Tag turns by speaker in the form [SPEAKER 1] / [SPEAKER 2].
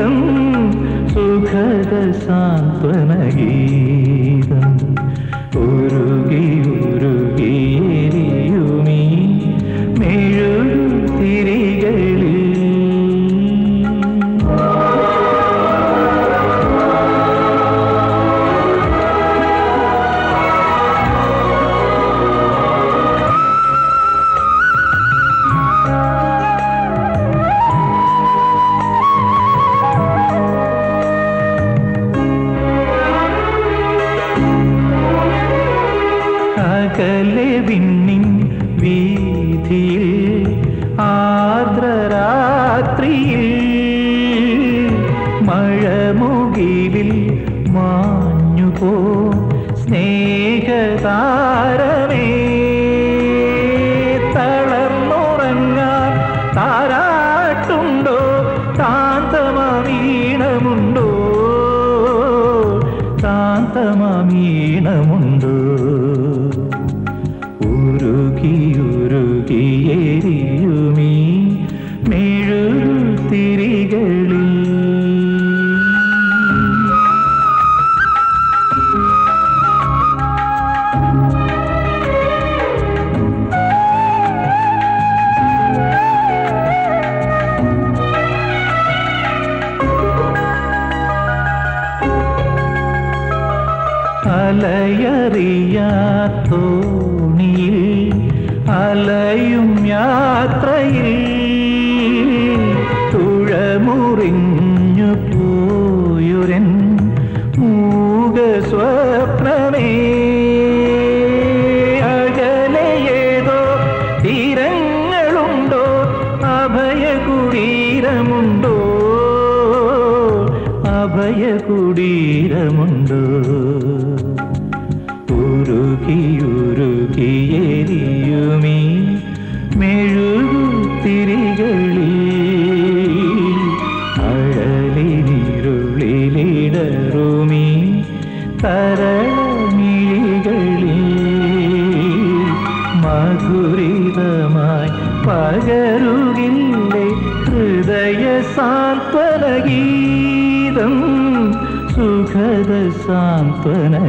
[SPEAKER 1] സാന്ത്വനഗീതം സുഖദ സാന്ത്വന ഗീതം ഉരുകി ഉരുകിയെരിയുമീ മെഴുതിരികളിൽ അകലെ വിണ്ണിൻ വീതിയിൽ ആർദ്രരാത്രിയിൽ മഴമുകിലിൽ മാഞ്ഞുപോ സ്നേഹതാരമേ. തളർന്നുറങ്ങാൻ താരാട്ടുണ്ടോ? താന്തമീണമുണ്ടോ താന്തമീണമുണ്ടോ ഉരുകി ഉരുകിയെരിയുമീ മെഴുതിരികളിൽ അലയറിയാത്തോണിയിൽ തുഴമുറിഞ്ഞു പോയുരൻ മൂക സ്വപ്നമേ അകലെയേതോ തീരങ്ങളുണ്ടോ? അഭയകുടീരമുണ്ടോ? തരമിഴികളിൽ മധുരിതമായി പകരുകില്ലേ ഹൃദയ സാന്ത്വനഗീതം സുഖദ സാന്ത്വനഗീതം